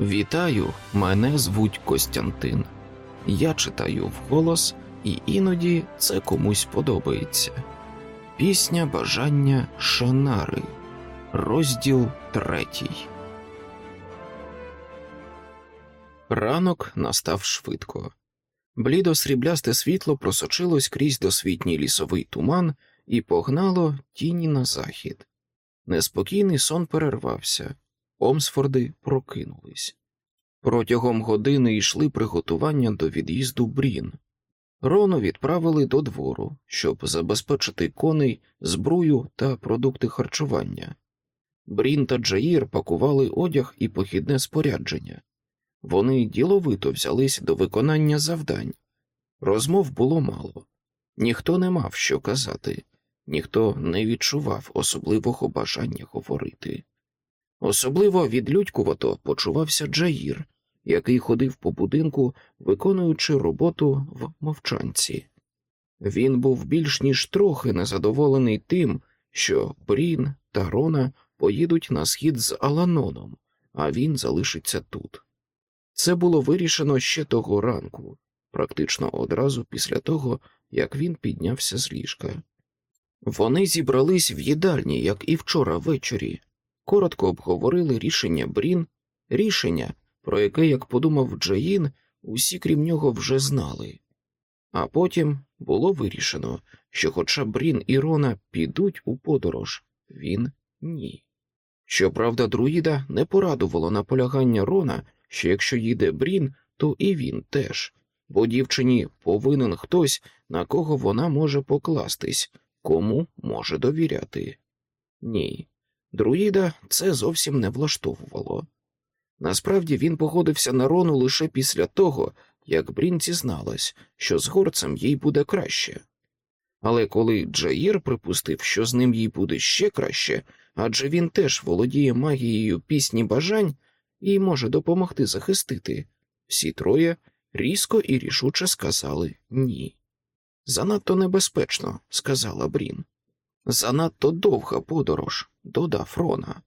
Вітаю, мене звуть Костянтин. Я читаю вголос, і іноді це комусь подобається. Пісня бажання Шанари, розділ третій. Ранок настав швидко. Блідо сріблясте світло просочилось крізь досвітній лісовий туман і погнало тіні на захід. Неспокійний сон перервався, Омсфорди прокинулись. Протягом години йшли приготування до від'їзду Брін. Рону відправили до двору, щоб забезпечити коней, збрую та продукти харчування. Брін та Джаїр пакували одяг і похідне спорядження. Вони діловито взялись до виконання завдань. Розмов було мало, ніхто не мав що казати, ніхто не відчував особливого бажання говорити. Особливо відлюдькувато почувався Джаїр, який ходив по будинку, виконуючи роботу в мовчанці. Він був більш ніж трохи незадоволений тим, що Брін та Рона поїдуть на схід з Аланоном, а він залишиться тут. Це було вирішено ще того ранку, практично одразу після того, як він піднявся з ліжка. Вони зібрались в їдальні, як і вчора ввечері, коротко обговорили рішення Брін, рішення, про яке, як подумав Джаїн, усі крім нього вже знали. А потім було вирішено, що, хоча Брін і Рона підуть у подорож, він ні. Щоправда, друїда не порадувало наполягання Рона, що якщо їде Брін, то і він теж, бо дівчині повинен хтось, на кого вона може покластись, кому може довіряти. Ні, друїда це зовсім не влаштовувало. Насправді він погодився на Рону лише після того, як Брін зізналась, що з горцем їй буде краще. Але коли Джаїр припустив, що з ним їй буде ще краще, адже він теж володіє магією пісні бажань і може допомогти захистити, всі троє різко і рішуче сказали ні. Занадто небезпечно, сказала Брін. Занадто довга подорож, додав Рона.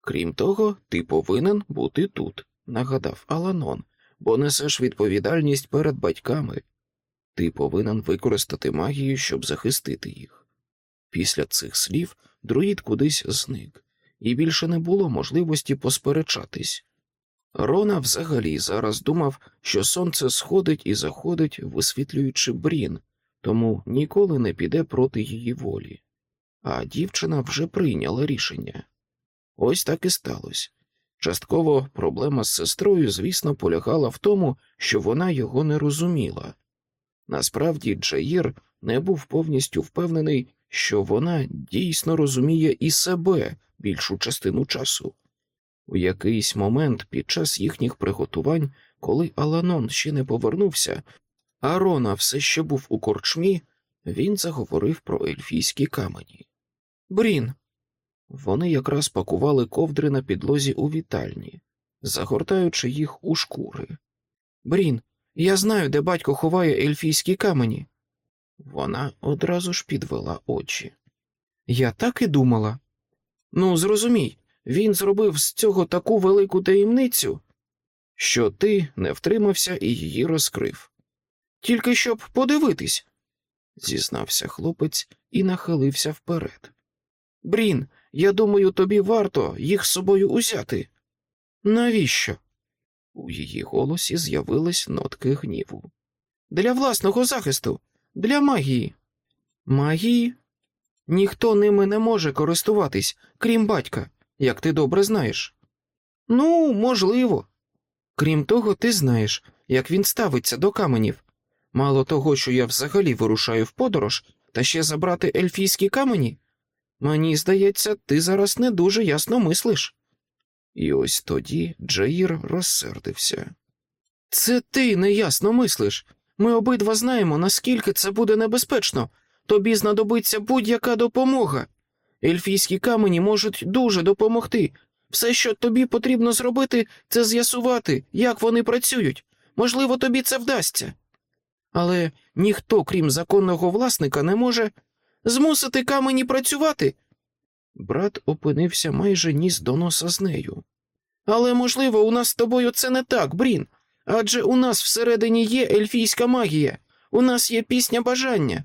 Крім того, ти повинен бути тут, нагадав Аланон, бо несеш відповідальність перед батьками. Ти повинен використати магію, щоб захистити їх. Після цих слів друїд кудись зник, і більше не було можливості посперечатись. Рона взагалі зараз думав, що сонце сходить і заходить, висвітлюючи брін, тому ніколи не піде проти її волі. А дівчина вже прийняла рішення. Ось так і сталося. Частково проблема з сестрою, звісно, полягала в тому, що вона його не розуміла. Насправді, Джаїр не був повністю впевнений, що вона дійсно розуміє і себе більшу частину часу. У якийсь момент під час їхніх приготувань, коли Аланон ще не повернувся, а Рона все ще був у корчмі, він заговорив про ельфійські камені. Брін. Вони якраз пакували ковдри на підлозі у вітальні, загортаючи їх у шкури. Брін, я знаю, де батько ховає ельфійські камені. Вона одразу ж підвела очі. Я так і думала. Ну, зрозумій, він зробив з цього таку велику таємницю, що ти не втримався і її розкрив. Тільки щоб подивитись, зізнався хлопець і нахилився вперед. Брін, я думаю, тобі варто їх з собою узяти. Навіщо? У її голосі з'явились нотки гніву. Для власного захисту, для магії. Магії? Ніхто ними не може користуватись, крім батька, як ти добре знаєш. Ну, можливо. Крім того, ти знаєш, як він ставиться до каменів. Мало того, що я взагалі вирушаю в подорож, та ще забрати ельфійські камені. Мені здається, ти зараз не дуже ясно мислиш. І ось тоді Джаїр розсердився. Це ти неясно мислиш. Ми обидва знаємо, наскільки це буде небезпечно. Тобі знадобиться будь-яка допомога. Ельфійські камені можуть дуже допомогти. Все, що тобі потрібно зробити, це з'ясувати, як вони працюють. Можливо, тобі це вдасться. Але ніхто, крім законного власника, не може змусити камені працювати. Брат опинився майже ніс до носа з нею. Але, можливо, у нас з тобою це не так, Брін. Адже у нас всередині є ельфійська магія, у нас є пісня бажання.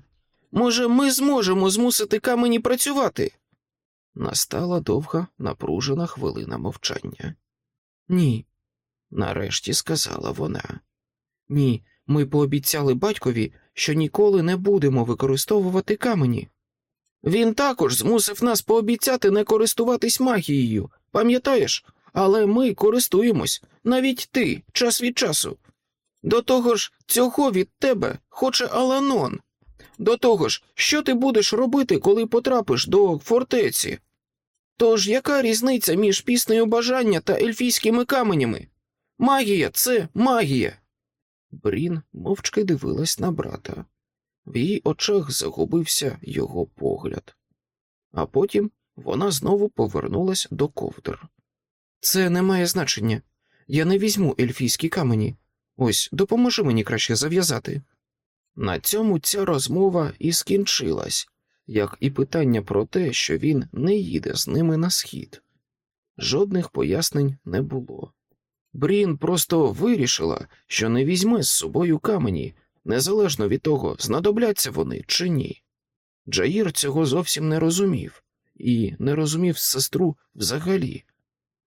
Може, ми зможемо змусити камені працювати? Настала довга, напружена хвилина мовчання. Ні, нарешті сказала вона. Ні, ми пообіцяли батькові, що ніколи не будемо використовувати камені. Він також змусив нас пообіцяти не користуватись магією, пам'ятаєш? Але ми користуємось, навіть ти, час від часу. До того ж, цього від тебе хоче Аланон. До того ж, що ти будеш робити, коли потрапиш до фортеці? Тож яка різниця між піснею бажання та ельфійськими каменями? Магія це магія. Брін мовчки дивилась на брата. В її очах загубився його погляд, а потім вона знову повернулась до ковдр. Це не має значення. Я не візьму ельфійські камені. Ось допоможи мені краще зав'язати. На цьому ця розмова і скінчилась, як і питання про те, що він не їде з ними на схід. Жодних пояснень не було. Брін просто вирішила, що не візьме з собою камені, незалежно від того, знадобляться вони чи ні. Джаїр цього зовсім не розумів і не розумів сестру взагалі.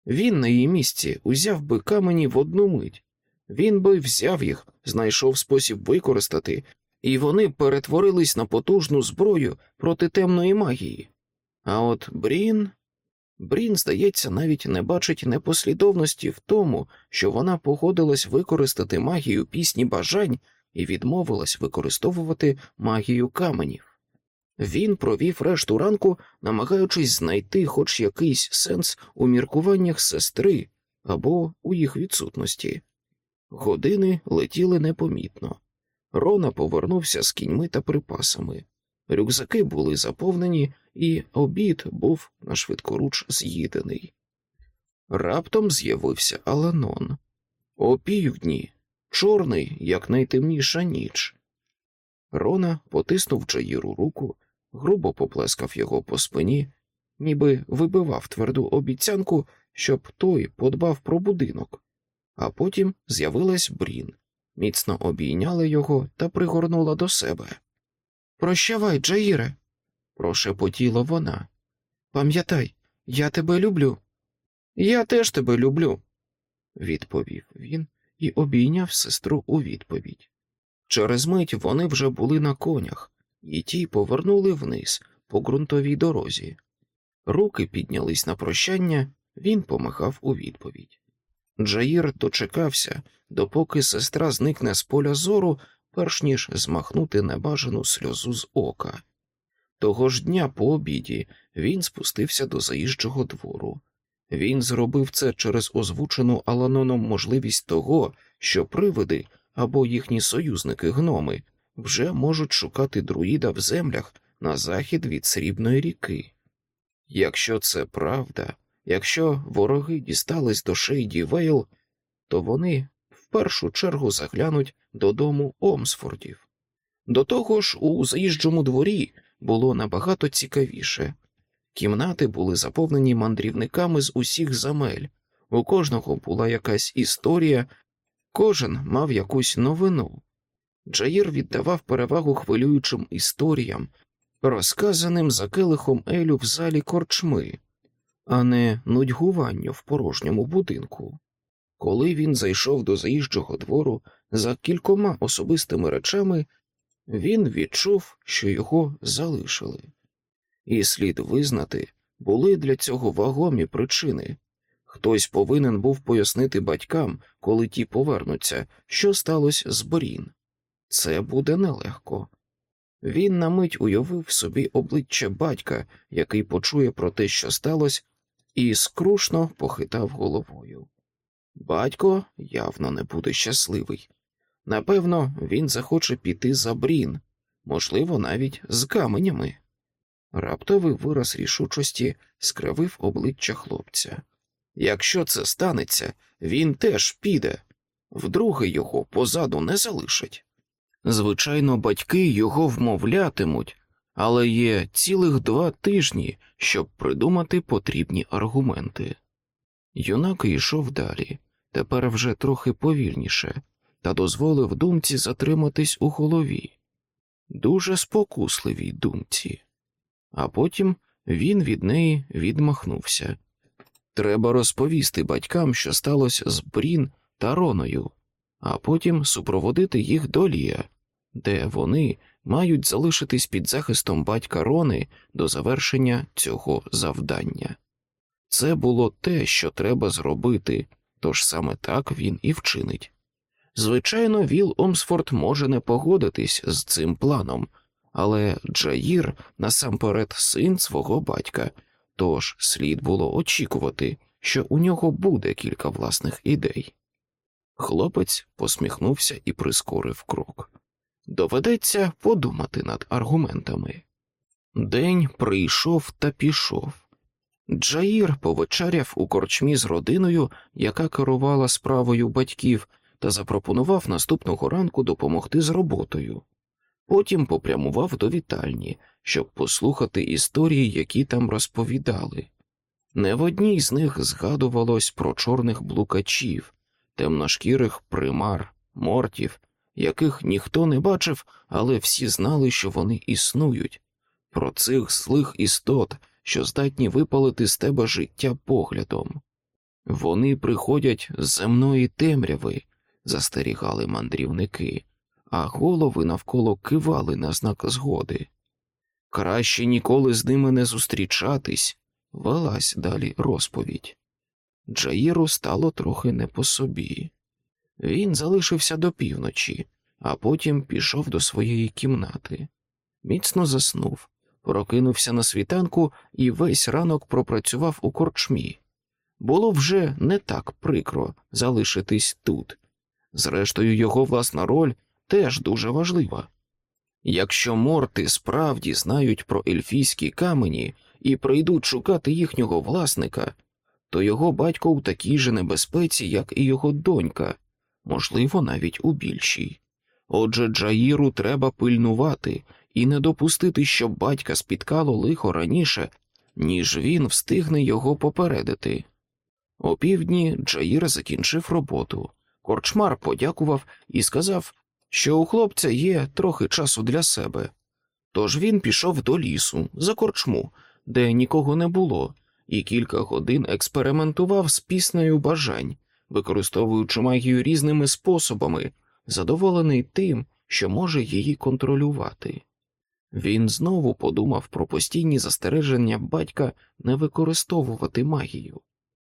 Він на її місці узяв би камені в одну мить, він би взяв їх, знайшов спосіб використати, і вони перетворились на потужну зброю проти темної магії. А от Брін. Брін, здається, навіть не бачить непослідовності в тому, що вона погодилась використати магію пісні бажань і відмовилась використовувати магію каменів. Він провів решту ранку, намагаючись знайти хоч якийсь сенс у міркуваннях сестри або у їх відсутності. Години летіли непомітно. Рона повернувся з кіньми та припасами. Рюкзаки були заповнені, і обід був на швидкоруч з'їдений. Раптом з'явився Аланон. О півдні, чорний, як найтемніша ніч. Рона потиснув Джаїру руку, грубо поплескав його по спині, ніби вибивав тверду обіцянку, щоб той подбав про будинок, а потім з'явилась Брін, міцно обійняла його та пригорнула до себе. Прощавай, Джаїре, прошепотіла вона. Пам'ятай, я тебе люблю. Я теж тебе люблю, відповів він і обійняв сестру у відповідь. Через мить вони вже були на конях, і ті повернули вниз по ґрунтовій дорозі. Руки піднялись на прощання, він помахав у відповідь. Джаїр дочекався, допоки сестра зникне з поля зору, перш ніж змахнути небажану сльозу з ока. Того ж дня по обіді він спустився до заїжджого двору. Він зробив це через озвучену Аланоном можливість того, що привиди або їхні союзники гноми вже можуть шукати друїда в землях на захід від срібної ріки. Якщо це правда, якщо вороги дістались до Шейді Вейл, то вони в першу чергу заглянуть додому Омсфордів. До того ж, у заїжджому дворі було набагато цікавіше. Кімнати були заповнені мандрівниками з усіх земель, у кожного була якась історія, кожен мав якусь новину. Джаїр віддавав перевагу хвилюючим історіям, розказаним за келихом Елю в залі корчми, а не нудьгуванню в порожньому будинку. Коли він зайшов до заїжджого двору за кількома особистими речами, він відчув, що його залишили, і слід визнати, були для цього вагомі причини. Хтось повинен був пояснити батькам, коли ті повернуться, що сталося з Борін. Це буде нелегко. Він на мить уявив собі обличчя батька, який почує про те, що сталося, і скрушно похитав головою. Батько явно не буде щасливий. Напевно, він захоче піти за брін, можливо, навіть з каменями. Раптовий вираз рішучості скривив обличчя хлопця. Якщо це станеться, він теж піде, вдруге його позаду не залишать. Звичайно, батьки його вмовлятимуть, але є цілих два тижні, щоб придумати потрібні аргументи. Юнак йшов далі, тепер вже трохи повільніше, та дозволив думці затриматись у голові, дуже спокусливій думці, а потім він від неї відмахнувся. Треба розповісти батькам, що сталося з Брін та Роною, а потім супроводити їх до Лія, де вони мають залишитись під захистом батька Рони до завершення цього завдання. Це було те, що треба зробити, тож саме так він і вчинить. Звичайно, Віл Омсфорд може не погодитись з цим планом, але Джаїр насамперед син свого батька, тож слід було очікувати, що у нього буде кілька власних ідей. Хлопець посміхнувся і прискорив крок. Доведеться подумати над аргументами. День прийшов та пішов. Джаїр повечеряв у корчмі з родиною, яка керувала справою батьків, та запропонував наступного ранку допомогти з роботою. Потім попрямував до вітальні, щоб послухати історії, які там розповідали. Не в одній з них згадувалось про чорних блукачів, темношкірих примар, мортів, яких ніхто не бачив, але всі знали, що вони існують, про цих злих істот, що здатні випалити з тебе життя поглядом. Вони приходять з земної темряви, застерігали мандрівники, а голови навколо кивали на знак згоди. Краще ніколи з ними не зустрічатись, велась далі розповідь. Джаїру стало трохи не по собі. Він залишився до півночі, а потім пішов до своєї кімнати. Міцно заснув, прокинувся на світанку і весь ранок пропрацював у корчмі. Було вже не так прикро залишитись тут. Зрештою, його власна роль теж дуже важлива. Якщо морти справді знають про ельфійські камені і прийдуть шукати їхнього власника, то його батько у такій же небезпеці, як і його донька, можливо, навіть у більшій. Отже, Джаїру треба пильнувати і не допустити, щоб батька спіткало лихо раніше, ніж він встигне його попередити. О півдні Джаїр закінчив роботу. Корчмар подякував і сказав, що у хлопця є трохи часу для себе. Тож він пішов до лісу за корчму, де нікого не було, і кілька годин експериментував з піснею бажань, використовуючи магію різними способами, задоволений тим, що може її контролювати. Він знову подумав про постійні застереження батька не використовувати магію.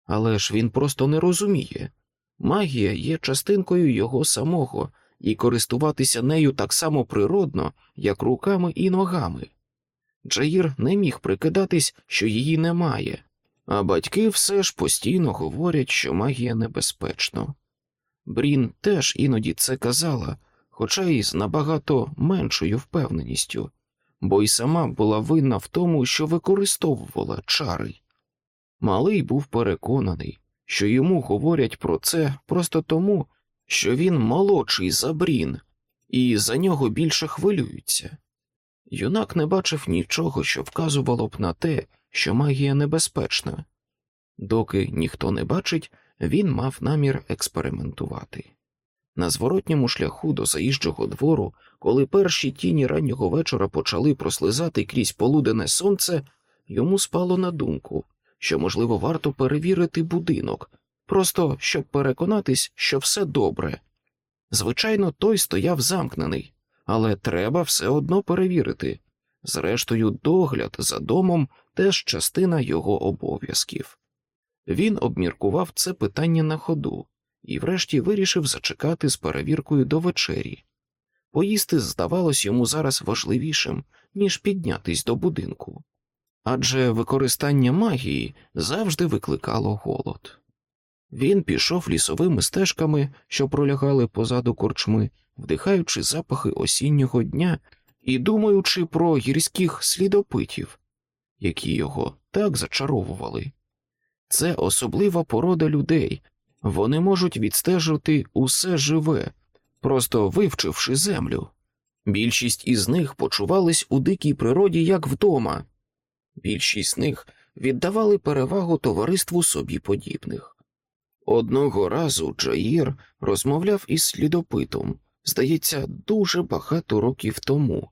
Але ж він просто не розуміє магія є частинкою його самого, і користуватися нею так само природно, як руками і ногами. Джаїр не міг прикидатись, що її немає, а батьки все ж постійно говорять, що магія небезпечна. Брін теж іноді це казала, хоча й з набагато меншою впевненістю, бо й сама була винна в тому, що використовувала чари. Малий був переконаний, що йому говорять про це просто тому, що він молодший за Брін, і за нього більше хвилюються. Юнак не бачив нічого, що вказувало б на те, що магія небезпечна. Доки ніхто не бачить, він мав намір експериментувати. На зворотньому шляху до заїжджого двору, коли перші тіні раннього вечора почали прослизати крізь полудене сонце, йому спало на думку, що, можливо, варто перевірити будинок, просто щоб переконатись, що все добре. Звичайно, той стояв замкнений, але треба все одно перевірити. Зрештою, догляд за домом теж частина його обов'язків. Він обміркував це питання на ходу і, врешті, вирішив зачекати з перевіркою до вечері. Поїсти здавалось йому зараз важливішим, ніж піднятись до будинку, адже використання магії завжди викликало голод. Він пішов лісовими стежками, що пролягали позаду корчми, вдихаючи запахи осіннього дня і думаючи про гірських слідопитів, які його так зачаровували. Це особлива порода людей, вони можуть відстежити усе живе, просто вивчивши землю. Більшість із них почувались у дикій природі як вдома, більшість з них віддавали перевагу товариству собі подібних. Одного разу Джаїр розмовляв із слідопитом, здається, дуже багато років тому.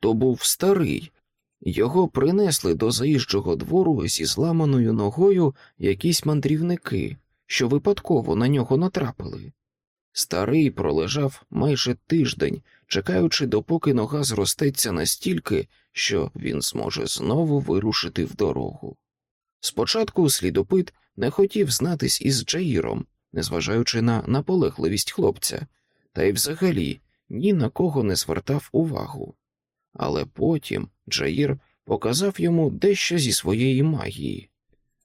То був старий, його принесли до заїжджого двору зі зламаною ногою якісь мандрівники, що випадково на нього натрапили. Старий пролежав майже тиждень, чекаючи, допоки нога зростеться настільки, що він зможе знову вирушити в дорогу. Спочатку слідопит не хотів знатись із Джаїром, незважаючи на наполегливість хлопця, та й взагалі ні на кого не звертав увагу. Але потім Джаїр показав йому дещо зі своєї магії.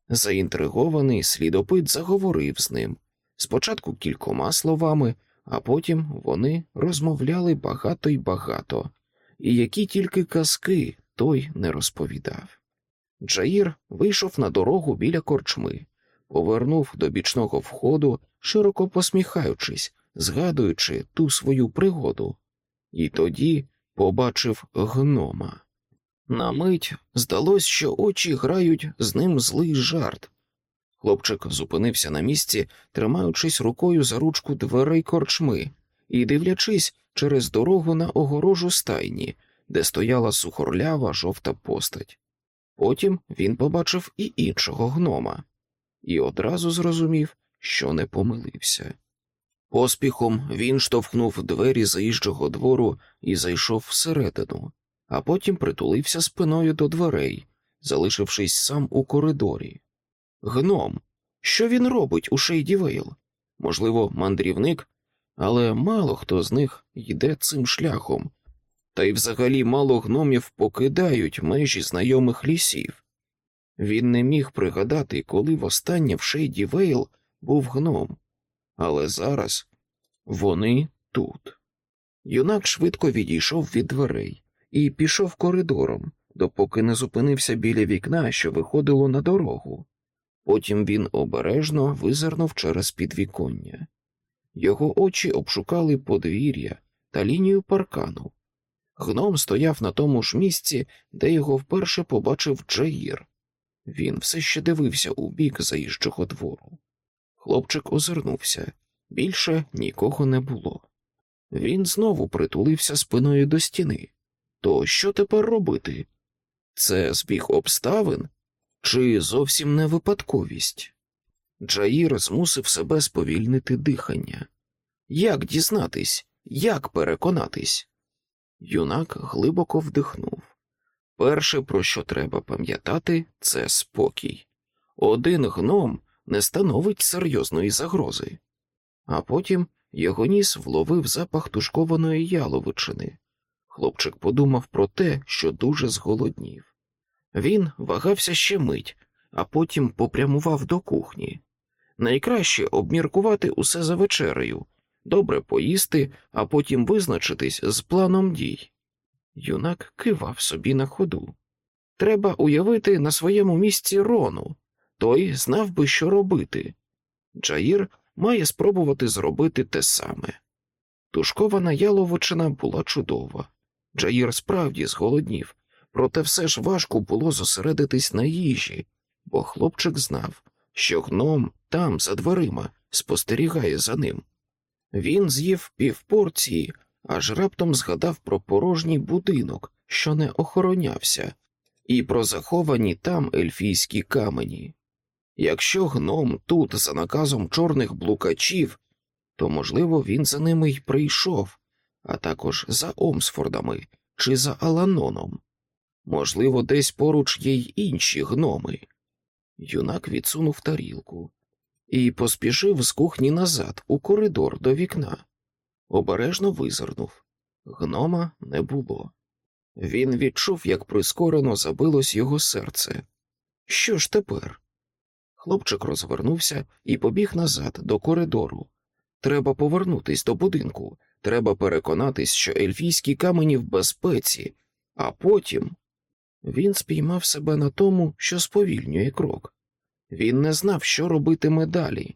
Заінтригований слідопит заговорив з ним спочатку кількома словами, а потім вони розмовляли багато й багато, і які тільки казки той не розповідав. Джаїр вийшов на дорогу біля корчми, повернув до бічного входу, широко посміхаючись, згадуючи ту свою пригоду, і тоді побачив гнома. На мить здалось, що очі грають з ним злий жарт. Хлопчик зупинився на місці, тримаючись рукою за ручку дверей корчми і дивлячись через дорогу на огорожу стайні, де стояла сухорлява жовта постать. Потім він побачив і іншого гнома і одразу зрозумів, що не помилився. Поспіхом він штовхнув двері заїжджого двору і зайшов всередину, а потім притулився спиною до дверей, залишившись сам у коридорі. Гном, що він робить у Шейді Вейл? Можливо, мандрівник, але мало хто з них йде цим шляхом, та й взагалі мало гномів покидають межі знайомих лісів. Він не міг пригадати, коли востаннє в Шейді Вейл був гном, але зараз вони тут. Юнак швидко відійшов від дверей і пішов коридором, допоки не зупинився біля вікна, що виходило на дорогу. Потім він обережно визирнув через підвіконня. Його очі обшукали подвір'я та лінію паркану. Гном стояв на тому ж місці, де його вперше побачив Джаїр. Він все ще дивився у бік заїжджого двору. Хлопчик озирнувся більше нікого не було. Він знову притулився спиною до стіни. То що тепер робити? Це збіг обставин чи зовсім не випадковість? Джаїр змусив себе сповільнити дихання. Як дізнатись, як переконатись? Юнак глибоко вдихнув. Перше, про що треба пам'ятати, це спокій. Один гном не становить серйозної загрози, а потім його ніс вловив запах тушкованої яловичини. Хлопчик подумав про те, що дуже зголоднів. Він вагався ще мить, а потім попрямував до кухні. Найкраще обміркувати усе за вечерею, добре поїсти, а потім визначитись з планом дій. Юнак кивав собі на ходу. Треба уявити на своєму місці рону, той знав би, що робити. Джаїр має спробувати зробити те саме. Тушкована яловичина була чудова. Джаїр справді зголоднів, проте все ж важко було зосередитись на їжі, бо хлопчик знав, що гном там, за дверима, спостерігає за ним. Він з'їв півпорції, аж раптом згадав про порожній будинок, що не охоронявся, і про заховані там ельфійські камені. Якщо гном тут за наказом чорних блукачів, то, можливо, він за ними й прийшов, а також за Омсфордами чи за Аланоном. Можливо, десь поруч є й інші гноми. Юнак відсунув тарілку і поспішив з кухні назад у коридор до вікна. Обережно визирнув. Гнома не було. Він відчув, як прискорено забилось його серце. Що ж тепер? Хлопчик розвернувся і побіг назад до коридору. Треба повернутись до будинку, треба переконатись, що ельфійські камені в безпеці, а потім він спіймав себе на тому, що сповільнює крок. Він не знав, що робитиме далі.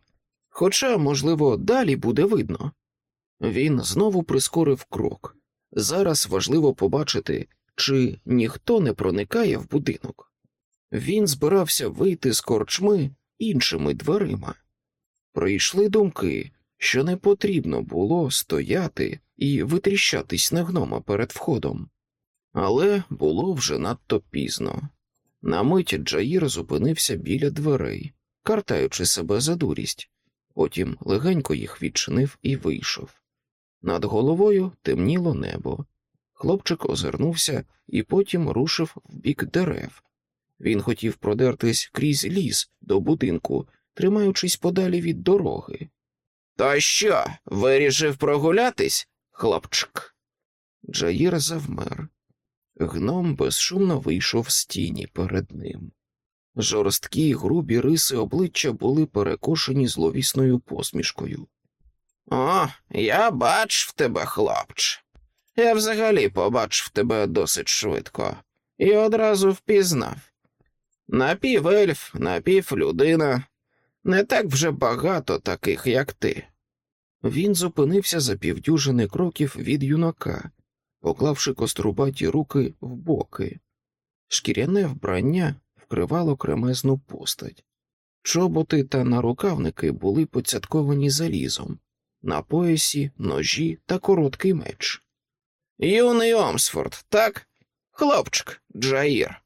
Хоча, можливо, далі буде видно. Він знову прискорив крок. Зараз важливо побачити, чи ніхто не проникає в будинок. Він збирався вийти з корчми іншими дверима. Прийшли думки, що не потрібно було стояти і витріщатись на гнома перед входом, але було вже надто пізно. На мить Джаїр зупинився біля дверей, картаючи себе за дурість, потім легенько їх відчинив і вийшов. Над головою темніло небо. Хлопчик озирнувся і потім рушив в бік дерев. Він хотів продертись крізь ліс до будинку, тримаючись подалі від дороги. То що, вирішив прогулятись, хлопчик? Джаїр завмер. Гном безшумно вийшов з тіні перед ним. Жорсткі грубі риси обличчя були перекошені зловісною посмішкою. О, я бачив тебе, хлопч. Я взагалі побачив тебе досить швидко і одразу впізнав. Напівельф, напівлюдина, не так вже багато таких, як ти. Він зупинився за півдюжини кроків від юнака, поклавши кострубаті руки в боки. Шкіряне вбрання вкривало кремезну постать. Чоботи та нарукавники були поцятковані залізом, на поясі, ножі та короткий меч. Юний Омсфорд, так? Хлопчик, Джаїр.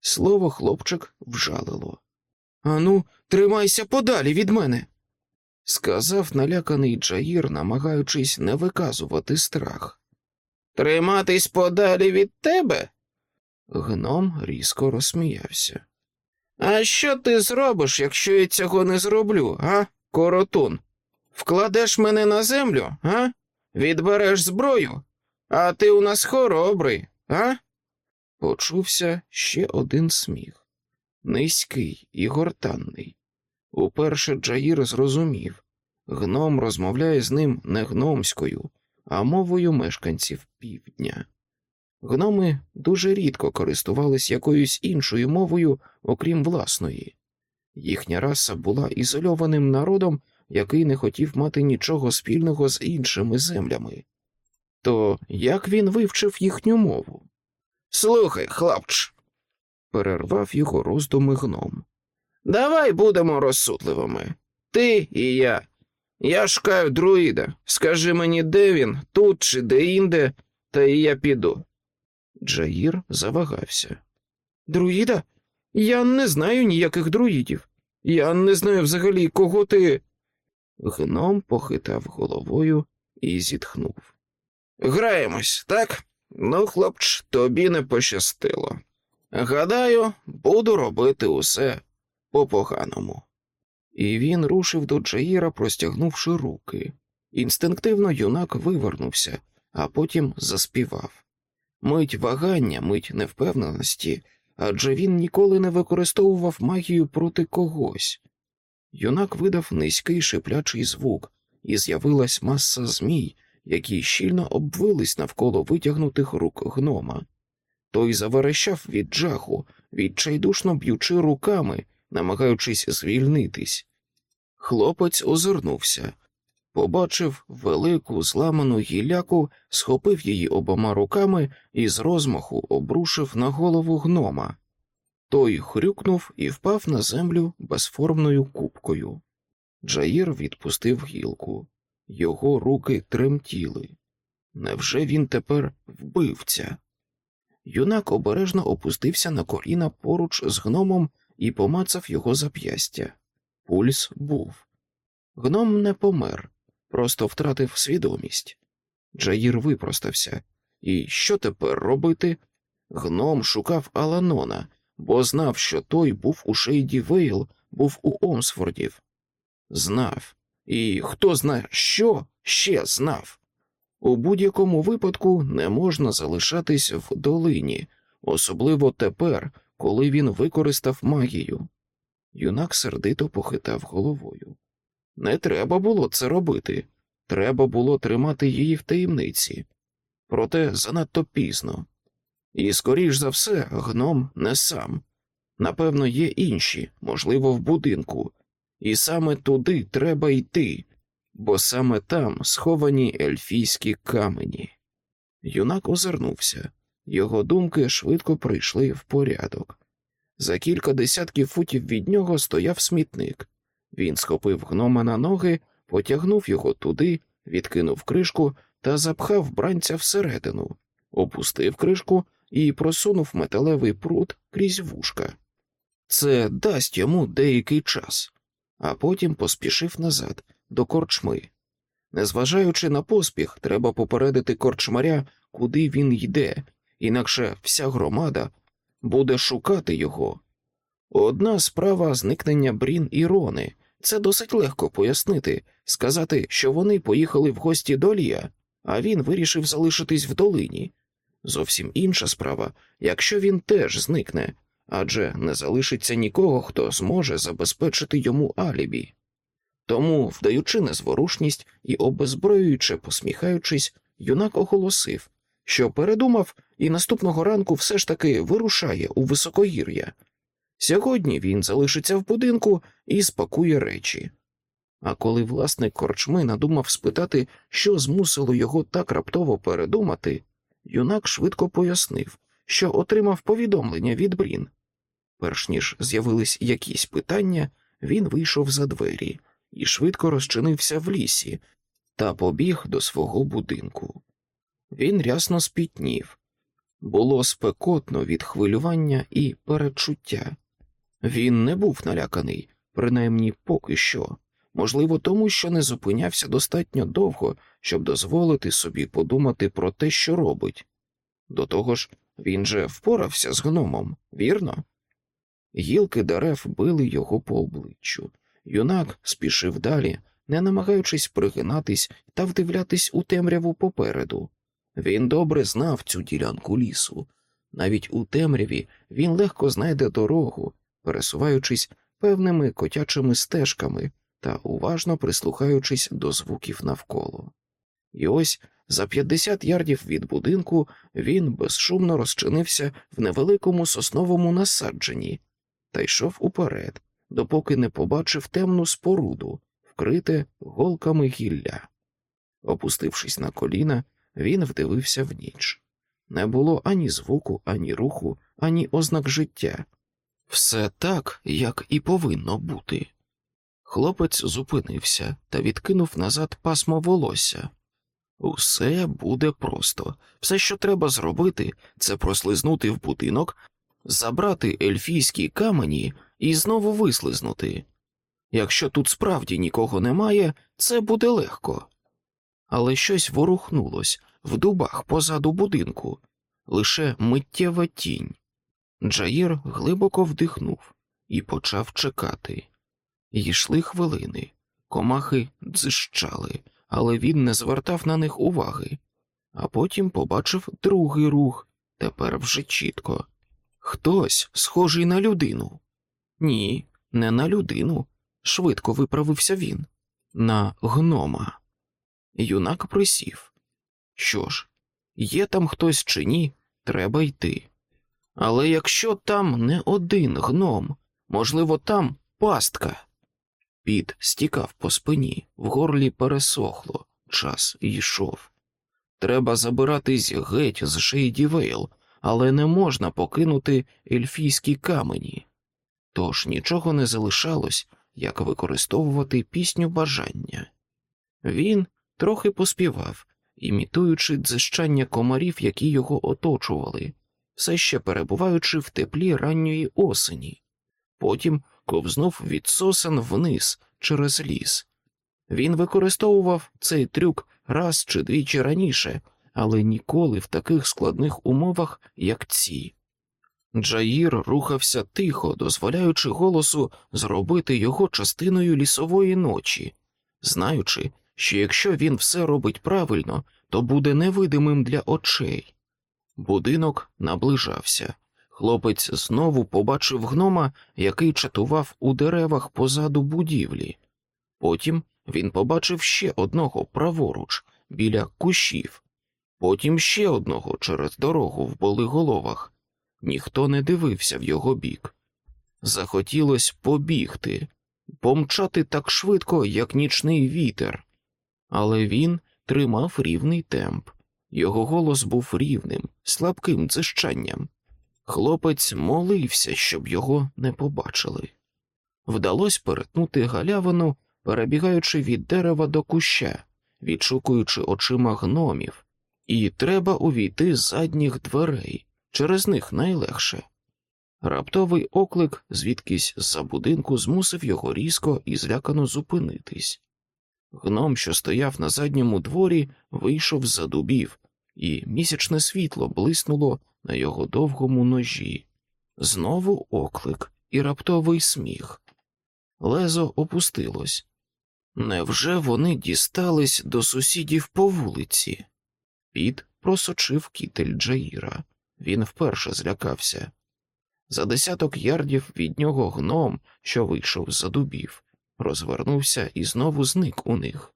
Слово хлопчик вжалило. Ану, тримайся подалі від мене, сказав наляканий Джаїр, намагаючись не виказувати страх. Триматись подалі від тебе? Гном різко розсміявся. А що ти зробиш, якщо я цього не зроблю, а, коротун? Вкладеш мене на землю, а? Відбереш зброю? А ти у нас хоробрий, а? Почувся ще один сміх низький і гортанний. Уперше Джаїр зрозумів гном розмовляє з ним не гномською, а мовою мешканців півдня. Гноми дуже рідко користувались якоюсь іншою мовою, окрім власної. Їхня раса була ізольованим народом, який не хотів мати нічого спільного з іншими землями. То як він вивчив їхню мову? Слухай, хлопч, перервав його роздуми гном. Давай будемо розсудливими. Ти і я. Я шукаю друїда. Скажи мені, де він, тут чи де інде, та і я піду. Джаїр завагався. Друїда? Я не знаю ніяких друїдів. Я не знаю взагалі, кого ти. Гном похитав головою і зітхнув. Граємось, так? Ну, хлопч, тобі не пощастило. Гадаю, буду робити усе по поганому. І він рушив до Джаїра, простягнувши руки. Інстинктивно юнак вивернувся, а потім заспівав. Мить вагання, мить невпевненості, адже він ніколи не використовував магію проти когось. Юнак видав низький шиплячий звук, і з'явилась маса змій, які щільно обвились навколо витягнутих рук гнома. Той заверещав від жаху, відчайдушно б'ючи руками, намагаючись звільнитись. Хлопець озирнувся, побачив велику зламану гіляку, схопив її обома руками і з розмаху обрушив на голову гнома. Той хрюкнув і впав на землю безформною купкою. Джаїр відпустив гілку. Його руки тремтіли. Невже він тепер вбивця? Юнак обережно опустився на коліна поруч з гномом і помацав його зап'ястя. Пульс був. Гном не помер, просто втратив свідомість. Джаїр випростався. І що тепер робити? Гном шукав Аланона, бо знав, що той був у Шейді Вейл, був у Омсфордів. Знав. І хто знає, що ще знав. У будь-якому випадку не можна залишатись в долині, особливо тепер, коли він використав магію. Юнак сердито похитав головою. Не треба було це робити, треба було тримати її в таємниці. Проте занадто пізно. І, скоріш за все, гном не сам. Напевно, є інші, можливо, в будинку, і саме туди треба йти, бо саме там сховані ельфійські камені. Юнак озирнувся, його думки швидко прийшли в порядок. За кілька десятків футів від нього стояв смітник. Він схопив гнома на ноги, потягнув його туди, відкинув кришку та запхав бранця всередину, опустив кришку і просунув металевий прут крізь вушка. Це дасть йому деякий час, а потім поспішив назад до корчми. Незважаючи на поспіх, треба попередити корчмаря, куди він йде, інакше вся громада буде шукати його. Одна справа зникнення Брін і Рони. Це досить легко пояснити, сказати, що вони поїхали в гості до Лія, а він вирішив залишитись в долині. Зовсім інша справа, якщо він теж зникне, адже не залишиться нікого, хто зможе забезпечити йому алібі. Тому, вдаючи незворушність і обезброюючи, посміхаючись, юнак оголосив, що передумав і наступного ранку все ж таки вирушає у високогір'я. Сьогодні він залишиться в будинку і спакує речі. А коли власник корчми надумав спитати, що змусило його так раптово передумати, юнак швидко пояснив, що отримав повідомлення від Брін. Перш ніж з'явились якісь питання, він вийшов за двері і швидко розчинився в лісі та побіг до свого будинку. Він рясно спітнів. Було спекотно від хвилювання і передчуття. Він не був наляканий, принаймні поки що, можливо, тому що не зупинявся достатньо довго, щоб дозволити собі подумати про те, що робить. До того ж, він же впорався з гномом, вірно? Гілки дерев били його по обличчю. Юнак спішив далі, не намагаючись пригинатись та вдивлятись у темряву попереду. Він добре знав цю ділянку лісу. Навіть у темряві він легко знайде дорогу, пересуваючись певними котячими стежками та уважно прислухаючись до звуків навколо. І ось за 50 ярдів від будинку він безшумно розчинився в невеликому сосновому насадженні та йшов уперед, допоки не побачив темну споруду, вкрите голками гілля. Опустившись на коліна, він вдивився в ніч. Не було ані звуку, ані руху, ані ознак життя. Все так, як і повинно бути. Хлопець зупинився та відкинув назад пасмо волосся. Усе буде просто. Все, що треба зробити, це прослизнути в будинок, забрати ельфійські камені і знову вислизнути. Якщо тут справді нікого немає, це буде легко. Але щось ворухнулось в дубах позаду будинку, лише миттєва тінь. Джаїр глибоко вдихнув і почав чекати. Йшли хвилини, комахи дзищали, але він не звертав на них уваги, а потім побачив другий рух, тепер вже чітко. Хтось схожий на людину. Ні, не на людину. Швидко виправився він, на гнома. Юнак присів. Що ж, є там хтось чи ні, треба йти. Але якщо там не один гном, можливо, там пастка. Піт стікав по спині, в горлі пересохло, час йшов. Треба забиратись геть з Шейді Вейл, але не можна покинути ельфійські камені. Тож нічого не залишалось, як використовувати пісню бажання. Він трохи поспівав, імітуючи дзищання комарів, які його оточували, все ще перебуваючи в теплі ранньої осені, потім ковзнув від сосен вниз через ліс. Він використовував цей трюк раз чи двічі раніше, але ніколи в таких складних умовах, як ці. Джаїр рухався тихо, дозволяючи голосу зробити його частиною лісової ночі, знаючи, що якщо він все робить правильно, то буде невидимим для очей. Будинок наближався. Хлопець знову побачив гнома, який чатував у деревах позаду будівлі. Потім він побачив ще одного праворуч, біля кущів, потім ще одного через дорогу в болиголовах. Ніхто не дивився в його бік. Захотілось побігти, помчати так швидко, як нічний вітер, але він тримав рівний темп. Його голос був рівним, слабким дзищанням. Хлопець молився, щоб його не побачили. Вдалося перетнути галявину, перебігаючи від дерева до куща, відшукуючи очима гномів, і треба увійти з задніх дверей, через них найлегше. Раптовий оклик, звідкись з-за будинку, змусив його різко і злякано зупинитись. Гном, що стояв на задньому дворі, вийшов за дубів, і місячне світло блиснуло на його довгому ножі. Знову оклик і раптовий сміх. Лезо опустилось. Невже вони дістались до сусідів по вулиці? Піт просочив кітель Джаїра. Він вперше злякався. За десяток ярдів від нього гном, що вийшов з-за дубів, розвернувся і знову зник у них.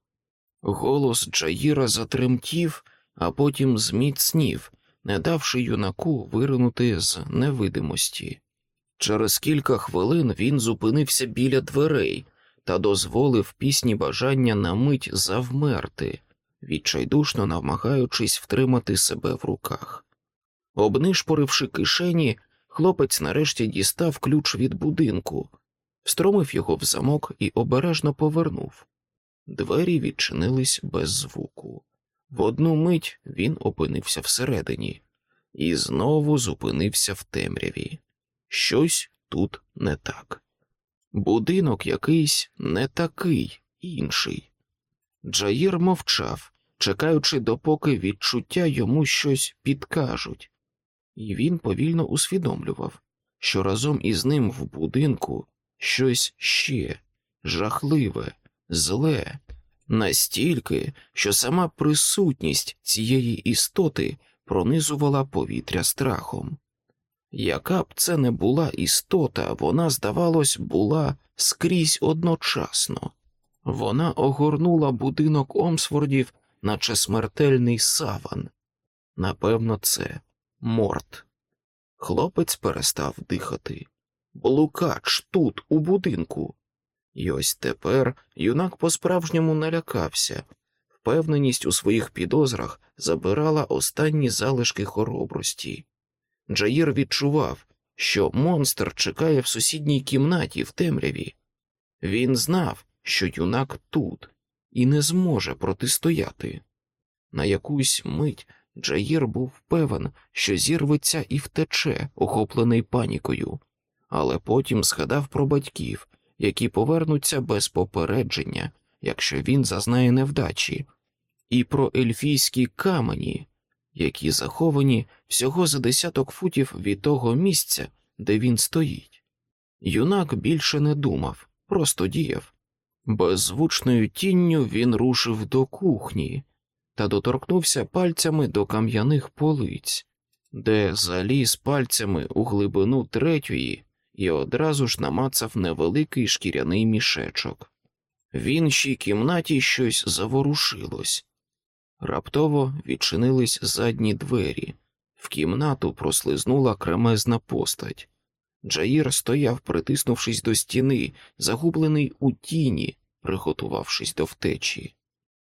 Голос Джаїра затремтів, а потім зміцнів, не давши юнаку виринути з невидимості. Через кілька хвилин він зупинився біля дверей та дозволив пісні бажання на мить завмерти, відчайдушно намагаючись втримати себе в руках. Обнишпоривши кишені, хлопець нарешті дістав ключ від будинку, встромив його в замок і обережно повернув. Двері відчинились без звуку. В одну мить він опинився всередині і знову зупинився в темряві. Щось тут не так. Будинок якийсь не такий, інший. Джаїр мовчав, чекаючи, допоки відчуття йому щось підкажуть, і він повільно усвідомлював, що разом із ним в будинку щось ще жахливе, зле, настільки, що сама присутність цієї істоти пронизувала повітря страхом. Яка б це не була істота, вона, здавалось, була скрізь одночасно. Вона огорнула будинок Омсфордів, наче смертельний саван. Напевно, це морт. Хлопець перестав дихати. Блукач тут, у будинку. І ось тепер юнак по-справжньому налякався. Впевненість у своїх підозрах забирала останні залишки хоробрості. Джаїр відчував, що монстр чекає в сусідній кімнаті в темряві. Він знав, що юнак тут і не зможе протистояти. На якусь мить Джаїр був певен, що зірветься і втече, охоплений панікою, але потім згадав про батьків, які повернуться без попередження, якщо він зазнає невдачі, і про ельфійські камені, які заховані всього за десяток футів від того місця, де він стоїть. Юнак більше не думав, просто діяв. Беззвучною тінню він рушив до кухні та доторкнувся пальцями до кам'яних полиць, де заліз пальцями у глибину третьої і одразу ж намацав невеликий шкіряний мішечок. В іншій кімнаті щось заворушилось. Раптово відчинились задні двері, в кімнату прослизнула кремезна постать. Джаїр стояв, притиснувшись до стіни, загублений у тіні, приготувавшись до втечі.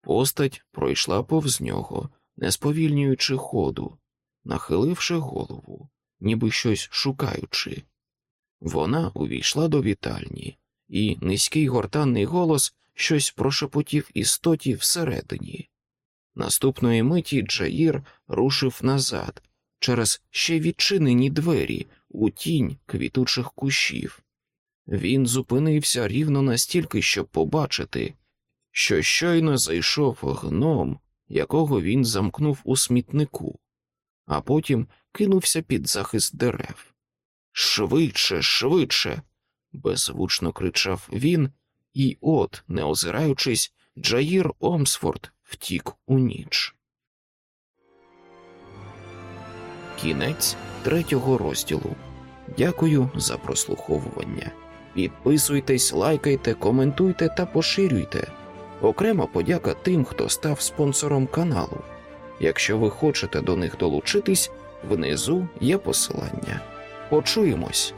Постать пройшла повз нього, не сповільнюючи ходу, нахиливши голову, ніби щось шукаючи. Вона увійшла до вітальні, і низький гортанний голос щось прошепотів істоті всередині. Наступної миті Джаїр рушив назад через ще відчинені двері у тінь квітучих кущів. Він зупинився рівно настільки, щоб побачити, що щойно зайшов гном, якого він замкнув у смітнику, а потім кинувся під захист дерев. Швидше, швидше. беззвучно кричав він, і от, не озираючись, Джаїр Омсфорд втік у ніч. Кінець третього розділу. Дякую за прослуховування. Підписуйтесь, лайкайте, коментуйте та поширюйте. Окрема подяка тим, хто став спонсором каналу. Якщо ви хочете до них долучитись, внизу є посилання. Почуємось.